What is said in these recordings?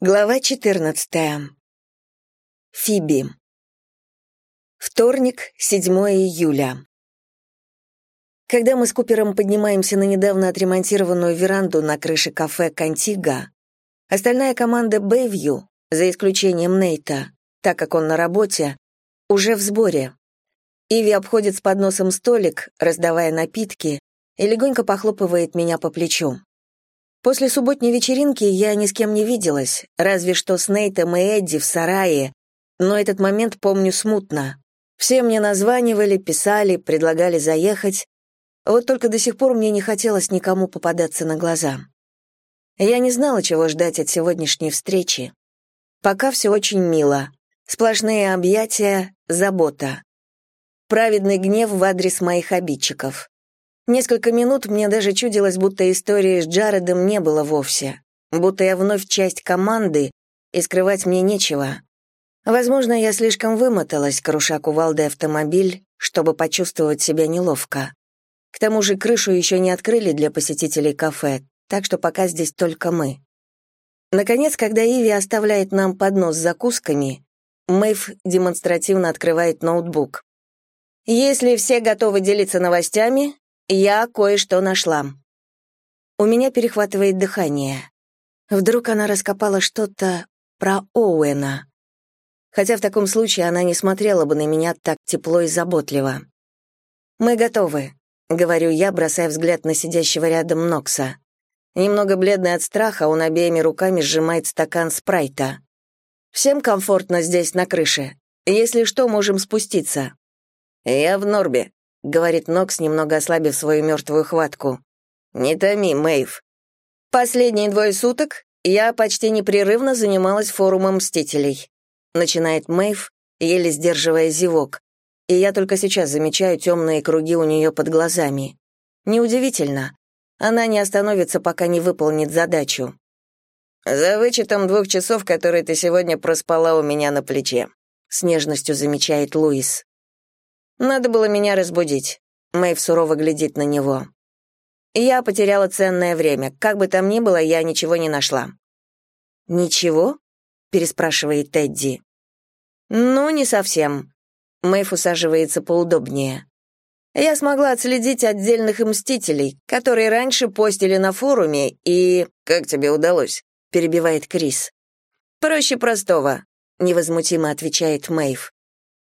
Глава 14. Фиби. Вторник, 7 июля. Когда мы с Купером поднимаемся на недавно отремонтированную веранду на крыше кафе «Кантига», остальная команда «Бэйвью», за исключением Нейта, так как он на работе, уже в сборе. Иви обходит с подносом столик, раздавая напитки, и легонько похлопывает меня по плечу. После субботней вечеринки я ни с кем не виделась, разве что с Нейтом и Эдди в сарае, но этот момент помню смутно. Все мне названивали, писали, предлагали заехать, вот только до сих пор мне не хотелось никому попадаться на глаза. Я не знала, чего ждать от сегодняшней встречи. Пока все очень мило. Сплошные объятия, забота. Праведный гнев в адрес моих обидчиков. Несколько минут мне даже чудилось, будто истории с Джаредом не было вовсе, будто я вновь часть команды, и скрывать мне нечего. Возможно, я слишком вымоталась, круша кувалдой автомобиль, чтобы почувствовать себя неловко. К тому же крышу еще не открыли для посетителей кафе, так что пока здесь только мы. Наконец, когда Иви оставляет нам поднос с закусками, Мэйв демонстративно открывает ноутбук. «Если все готовы делиться новостями, я кое-что нашла. У меня перехватывает дыхание. Вдруг она раскопала что-то про Оуэна. Хотя в таком случае она не смотрела бы на меня так тепло и заботливо. «Мы готовы», — говорю я, бросая взгляд на сидящего рядом Нокса. Немного бледный от страха, он обеими руками сжимает стакан спрайта. «Всем комфортно здесь, на крыше. Если что, можем спуститься». «Я в Норбе», — говорит Нокс, немного ослабив свою мертвую хватку. «Не томи, Мэйв. Последние двое суток я почти непрерывно занималась форумом Мстителей», — начинает Мэйв, еле сдерживая зевок. И я только сейчас замечаю темные круги у нее под глазами. Неудивительно. Она не остановится, пока не выполнит задачу. «За вычетом двух часов, которые ты сегодня проспала у меня на плече», — с нежностью замечает Луис. Надо было меня разбудить. Мэйв сурово глядит на него. Я потеряла ценное время. Как бы там ни было, я ничего не нашла. «Ничего?» — переспрашивает Тедди. «Ну, не совсем». Мэйв усаживается поудобнее. Я смогла отследить отдельных мстителей, которые раньше постили на форуме, и... «Как тебе удалось?» — перебивает Крис. «Проще простого», — невозмутимо отвечает Мэйв.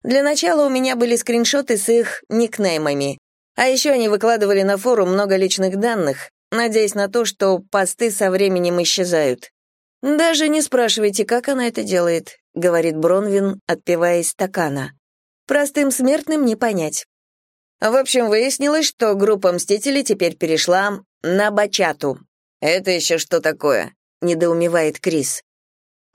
Для начала у меня были скриншоты с их никнеймами. А еще они выкладывали на форум много личных данных, надеясь на то, что посты со временем исчезают. «Даже не спрашивайте, как она это делает», — говорит Бронвин, отпивая из стакана. «Простым смертным не понять». В общем, выяснилось, что группа «Мстителей» теперь перешла на бачату. «Это еще что такое?» — недоумевает Крис.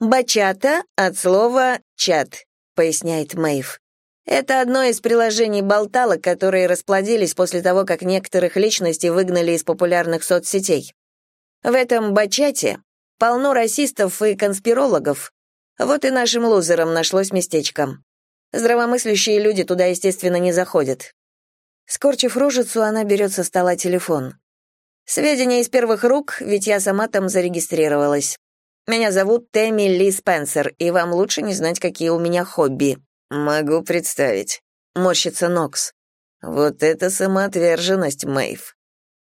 «Бачата от слова «чат», — поясняет Мэйв. Это одно из приложений болталок, которые расплодились после того, как некоторых личностей выгнали из популярных соцсетей. В этом бачате полно расистов и конспирологов. Вот и нашим лузерам нашлось местечко. Здравомыслящие люди туда, естественно, не заходят. Скорчив рожицу, она берет со стола телефон. Сведения из первых рук, ведь я сама там зарегистрировалась. Меня зовут Тэмми Ли Спенсер, и вам лучше не знать, какие у меня хобби. «Могу представить», — морщится Нокс. «Вот это самоотверженность, Мэйв».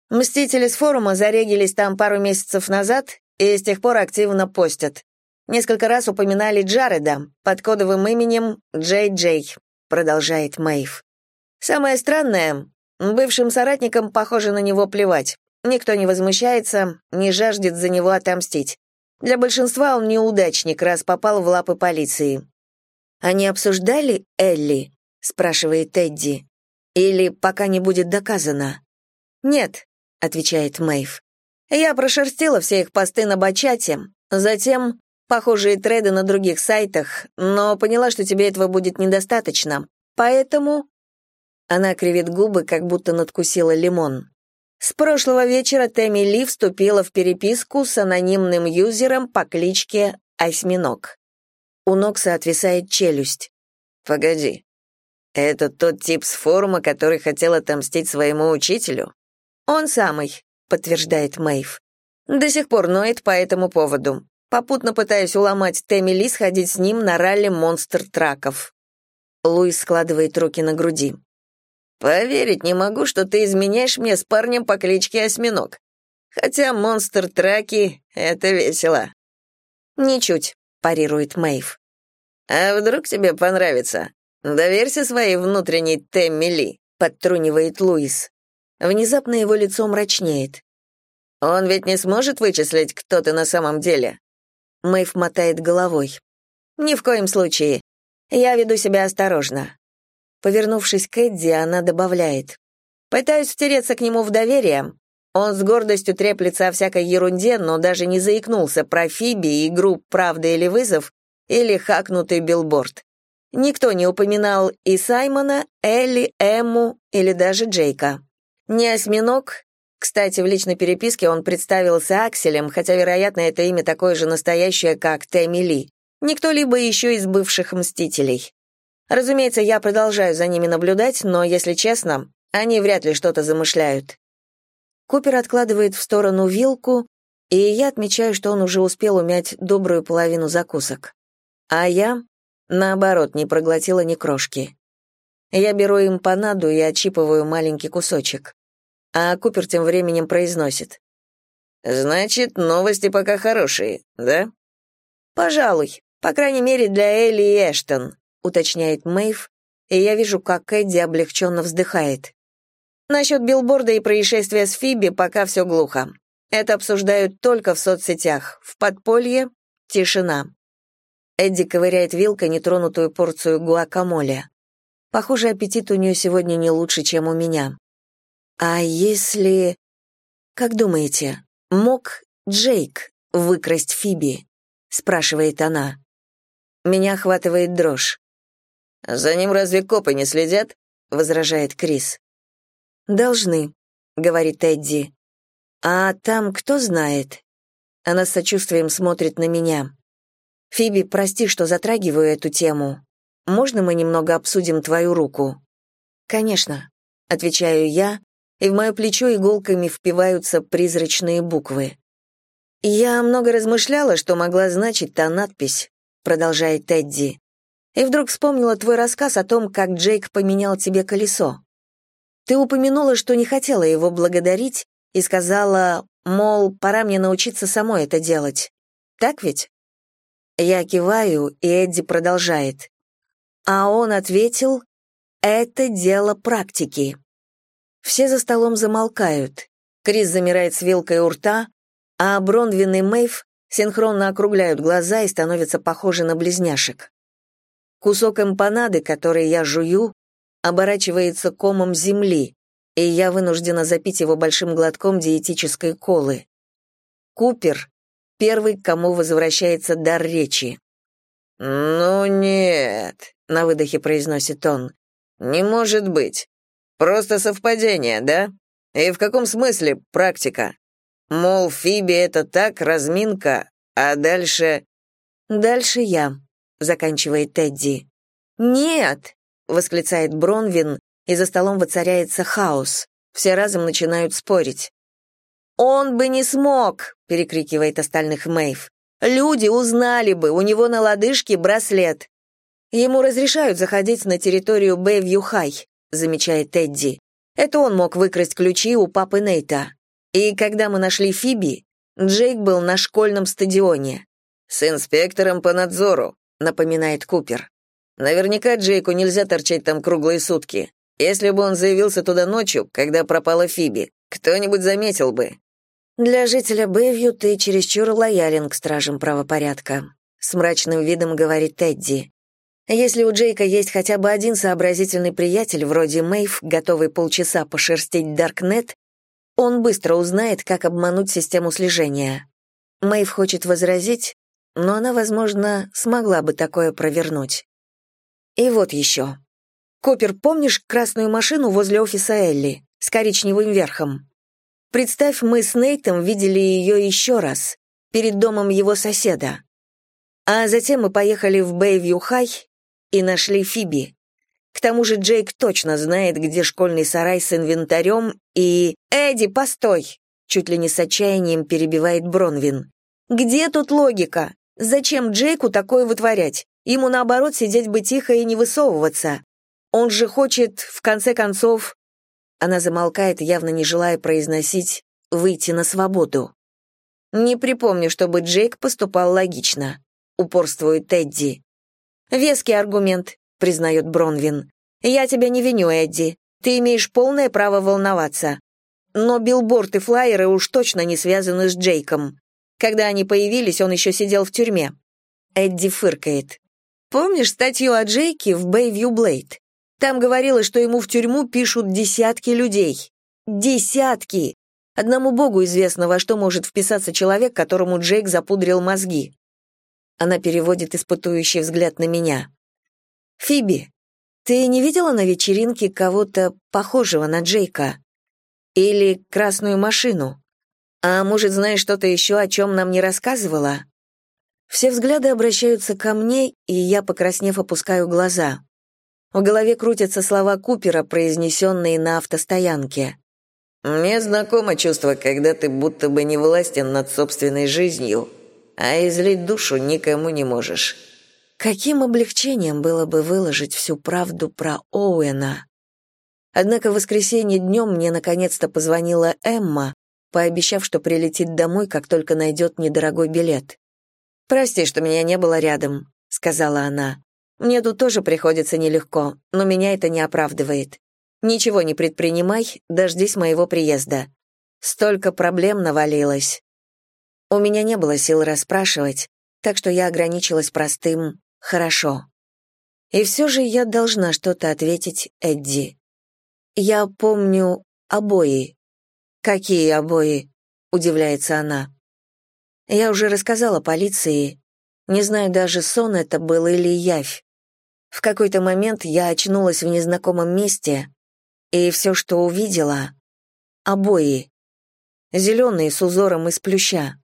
Мстители с форума зарегились там пару месяцев назад и с тех пор активно постят. Несколько раз упоминали Джареда под кодовым именем Джей Джей, продолжает Мэйв. Самое странное, бывшим соратникам, похоже, на него плевать. Никто не возмущается, не жаждет за него отомстить. Для большинства он неудачник, раз попал в лапы полиции. «Они обсуждали Элли?» — спрашивает Тедди. «Или пока не будет доказано?» «Нет», — отвечает Мэйв. «Я прошерстила все их посты на бачате, затем похожие треды на других сайтах, но поняла, что тебе этого будет недостаточно. Поэтому...» Она кривит губы, как будто надкусила лимон. С прошлого вечера Тэмми Ли вступила в переписку с анонимным юзером по кличке Осьминог. У Нокса отвисает челюсть. «Погоди. Это тот тип с форума, который хотел отомстить своему учителю?» «Он самый», — подтверждает Мэйв. «До сих пор ноет по этому поводу. Попутно пытаюсь уломать Тэмми Ли сходить с ним на ралли монстр-траков. Луис складывает руки на груди. «Поверить не могу, что ты изменяешь мне с парнем по кличке Осьминог. Хотя монстр-траки — это весело». «Ничуть», — парирует Мэйв. «А вдруг тебе понравится? Доверься своей внутренней Тэмми Ли», — подтрунивает Луис. Внезапно его лицо мрачнеет. «Он ведь не сможет вычислить, кто ты на самом деле?» Мэйв мотает головой. «Ни в коем случае. Я веду себя осторожно». Повернувшись к Эдди, она добавляет. «Пытаюсь втереться к нему в доверие. Он с гордостью треплется о всякой ерунде, но даже не заикнулся про Фиби, игру «Правда или вызов» или «Хакнутый билборд». Никто не упоминал и Саймона, Элли, Эмму или даже Джейка. Не осьминог. Кстати, в личной переписке он представился Акселем, хотя, вероятно, это имя такое же настоящее, как Тэмми Ли. Никто либо еще из бывших «Мстителей». Разумеется, я продолжаю за ними наблюдать, но, если честно, они вряд ли что-то замышляют. Купер откладывает в сторону вилку, и я отмечаю, что он уже успел умять добрую половину закусок. А я, наоборот, не проглотила ни крошки. Я беру им панаду и отщипываю маленький кусочек а Купер тем временем произносит. «Значит, новости пока хорошие, да?» «Пожалуй, по крайней мере для Элли и Эштон», уточняет Мэйв, и я вижу, как Эдди облегченно вздыхает. Насчет билборда и происшествия с Фиби пока все глухо. Это обсуждают только в соцсетях. В подполье — тишина. Эдди ковыряет вилкой нетронутую порцию гуакамоле. Похоже, аппетит у нее сегодня не лучше, чем у меня. А если... Как думаете, мог Джейк выкрасть Фиби? спрашивает она. Меня охватывает дрожь. За ним разве копы не следят? возражает Крис. Должны, говорит Эдди. А там кто знает? Она с сочувствием смотрит на меня. Фиби, прости, что затрагиваю эту тему. Можно мы немного обсудим твою руку? Конечно, отвечаю я, и в мое плечо иголками впиваются призрачные буквы. «Я много размышляла, что могла значить та надпись», — продолжает Тедди. «И вдруг вспомнила твой рассказ о том, как Джейк поменял тебе колесо. Ты упомянула, что не хотела его благодарить, и сказала, мол, пора мне научиться самой это делать. Так ведь?» Я киваю, и Эдди продолжает. А он ответил, «Это дело практики». Все за столом замолкают. Крис замирает с вилкой у рта, а Бронвин и Мэйв синхронно округляют глаза и становятся похожи на близняшек. Кусок эмпанады, который я жую, оборачивается комом земли, и я вынуждена запить его большим глотком диетической колы. Купер — первый, к кому возвращается дар речи. «Ну нет», — на выдохе произносит он, — «не может быть. Просто совпадение, да? И в каком смысле практика? Мол, Фиби это так, разминка, а дальше... Дальше я, заканчивает Тедди. Нет, восклицает Бронвин, и за столом воцаряется хаос. Все разом начинают спорить. «Он бы не смог!» — перекрикивает остальных Мэйв. «Люди узнали бы, у него на лодыжке браслет. Ему разрешают заходить на территорию Бэйвью-Хай замечает Тедди. Это он мог выкрасть ключи у папы Нейта. И когда мы нашли Фиби, Джейк был на школьном стадионе. С инспектором по надзору, напоминает Купер. Наверняка Джейку нельзя торчать там круглые сутки. Если бы он заявился туда ночью, когда пропала Фиби, кто-нибудь заметил бы. Для жителя Бэйвью ты чересчур лоялен к стражам правопорядка, с мрачным видом говорит Тедди. Если у Джейка есть хотя бы один сообразительный приятель, вроде Мэйв, готовый полчаса пошерстить Даркнет, он быстро узнает, как обмануть систему слежения. Мэйв хочет возразить, но она, возможно, смогла бы такое провернуть. И вот еще. Купер, помнишь красную машину возле офиса Элли с коричневым верхом? Представь, мы с Нейтом видели ее еще раз, перед домом его соседа. А затем мы поехали в Бэйвью-Хай и нашли Фиби. К тому же Джейк точно знает, где школьный сарай с инвентарем, и... «Эдди, постой!» — чуть ли не с отчаянием перебивает Бронвин. Где тут логика? Зачем Джейку такое вытворять? Ему, наоборот, сидеть бы тихо и не высовываться. Он же хочет, в конце концов...» Она замолкает, явно не желая произносить «выйти на свободу». «Не припомню, чтобы Джейк поступал логично», — упорствует Эдди. «Веский аргумент», — признает Бронвин. «Я тебя не виню, Эдди. Ты имеешь полное право волноваться. Но билборд и флайеры уж точно не связаны с Джейком. Когда они появились, он еще сидел в тюрьме». Эдди фыркает. «Помнишь статью о Джейке в Bayview Blade? Там говорилось, что ему в тюрьму пишут десятки людей. Десятки! Одному богу известно, во что может вписаться человек, которому Джейк запудрил мозги. Она переводит испытующий взгляд на меня. «Фиби, ты не видела на вечеринке кого-то похожего на Джейка? Или красную машину? А может, знаешь что-то еще, о чем нам не рассказывала?» Все взгляды обращаются ко мне, и я, покраснев, опускаю глаза. В голове крутятся слова Купера, произнесенные на автостоянке. Мне знакомо чувство, когда ты будто бы не властен над собственной жизнью, а излить душу никому не можешь. Каким облегчением было бы выложить всю правду про Оуэна. Однако в воскресенье днем мне наконец-то позвонила Эмма, пообещав, что прилетит домой, как только найдет недорогой билет. «Прости, что меня не было рядом», — сказала она. «Мне тут тоже приходится нелегко, но меня это не оправдывает. Ничего не предпринимай, дождись моего приезда. Столько проблем навалилось. У меня не было сил расспрашивать, так что я ограничилась простым «хорошо». И все же я должна что-то ответить Эдди. Я помню обои. «Какие обои?» — удивляется она. Я уже рассказала полиции. Не знаю даже, сон это был или явь. В какой-то момент я очнулась в незнакомом месте, и все, что увидела — обои. Зеленые с узором из плюща.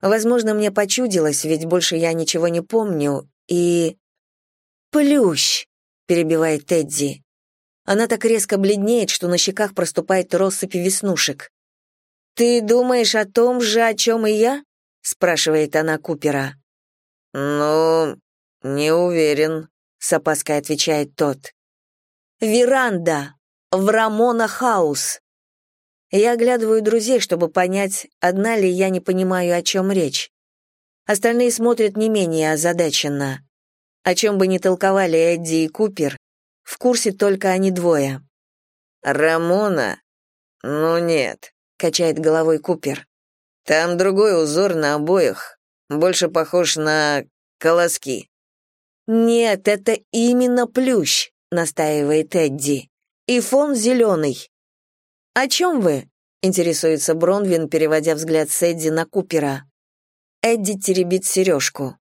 Возможно, мне почудилось, ведь больше я ничего не помню, и... «Плющ!» — перебивает Тедди. Она так резко бледнеет, что на щеках проступает россыпь веснушек. «Ты думаешь о том же, о чем и я?» — спрашивает она Купера. «Ну, не уверен», — с опаской отвечает тот. «Веранда!» в Рамона Хаус. Я оглядываю друзей, чтобы понять, одна ли я не понимаю, о чем речь. Остальные смотрят не менее озадаченно. О чем бы ни толковали Эдди и Купер, в курсе только они двое. «Рамона? Ну нет», — качает головой Купер. «Там другой узор на обоих, больше похож на колоски». «Нет, это именно плющ», — настаивает Эдди и фон зеленый». «О чем вы?» — интересуется Бронвин, переводя взгляд с Эдди на Купера. Эдди теребит сережку.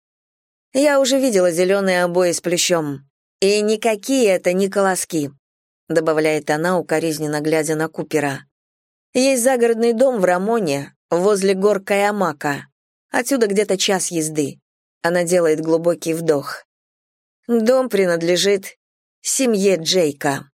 «Я уже видела зеленые обои с плющом. И никакие это не колоски», — добавляет она, укоризненно глядя на Купера. «Есть загородный дом в Рамоне, возле гор Каямака. Отсюда где-то час езды». Она делает глубокий вдох. «Дом принадлежит семье Джейка».